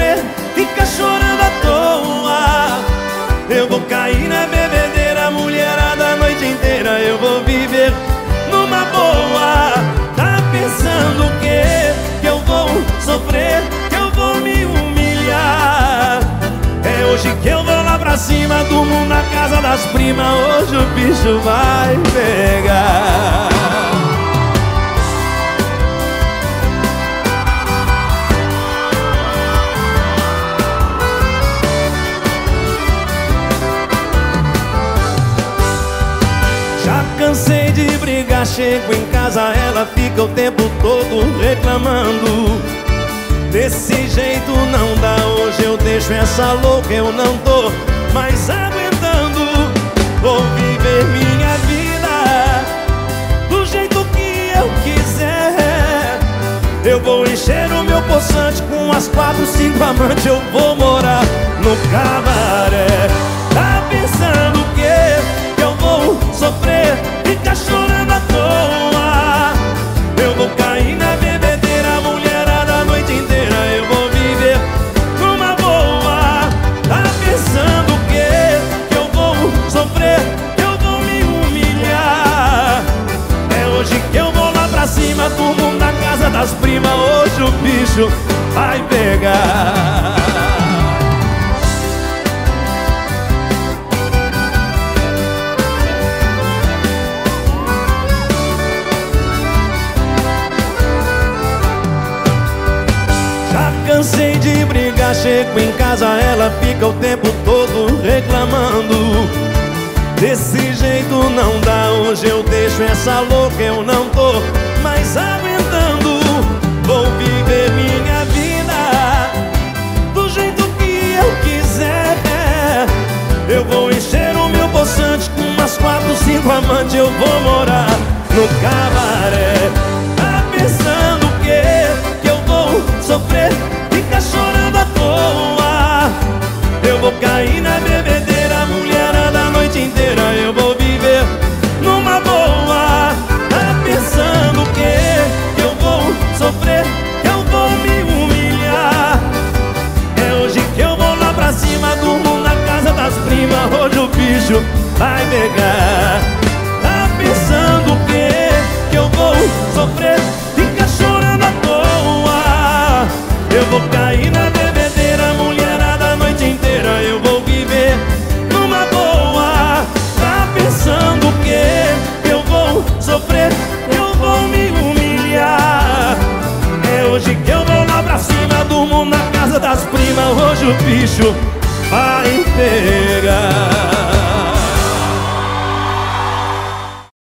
sofrer, fica chorando à toa. Eu vou cair na bebedeira, mulherada a noite inteira Eu vou viver numa boa. Tá pensando o quê? Que eu vou sofrer, que eu vou me humilhar. É hoje que eu vou lá pra cima do mundo na casa das primas. Hoje o bicho vai pegar cansei de brigar, chego em casa, ela fica o tempo todo reclamando. Desse jeito não dá, hoje eu deixo essa louca, eu não tô mais aguentando. Vou viver minha vida do jeito que eu quiser. Eu vou encher o meu poçante com as quatro, cinco amantes, eu vou morar no cabaré. Fica chorando à toa. Eu vou cair na bebedeira, mulherada a noite inteira Eu vou viver numa boa. Tá pensando o quê? Que eu vou sofrer, eu vou me humilhar. É hoje que eu vou lá pra cima, mundo na casa das primas. Hoje o bicho vai pegar cansei de brigar, chego em casa, ela fica o tempo todo reclamando. Desse jeito não dá, hoje eu deixo essa louca, eu não tô mais aguentando. Vou viver minha vida do jeito que eu quiser. Eu vou encher o meu poçante com umas quatro, cinco amantes, eu vou morar no cabaré. Vai pegar. Tá pensando o quê? Que eu vou sofrer, fica chorando à toa. Eu vou cair na bebedeira, mulherada a noite inteira. Eu vou viver numa boa. Tá pensando o quê? Eu vou sofrer, eu vou me humilhar. É hoje que eu vou lá pra cima do mundo na casa das primas. Hoje o bicho vai pegar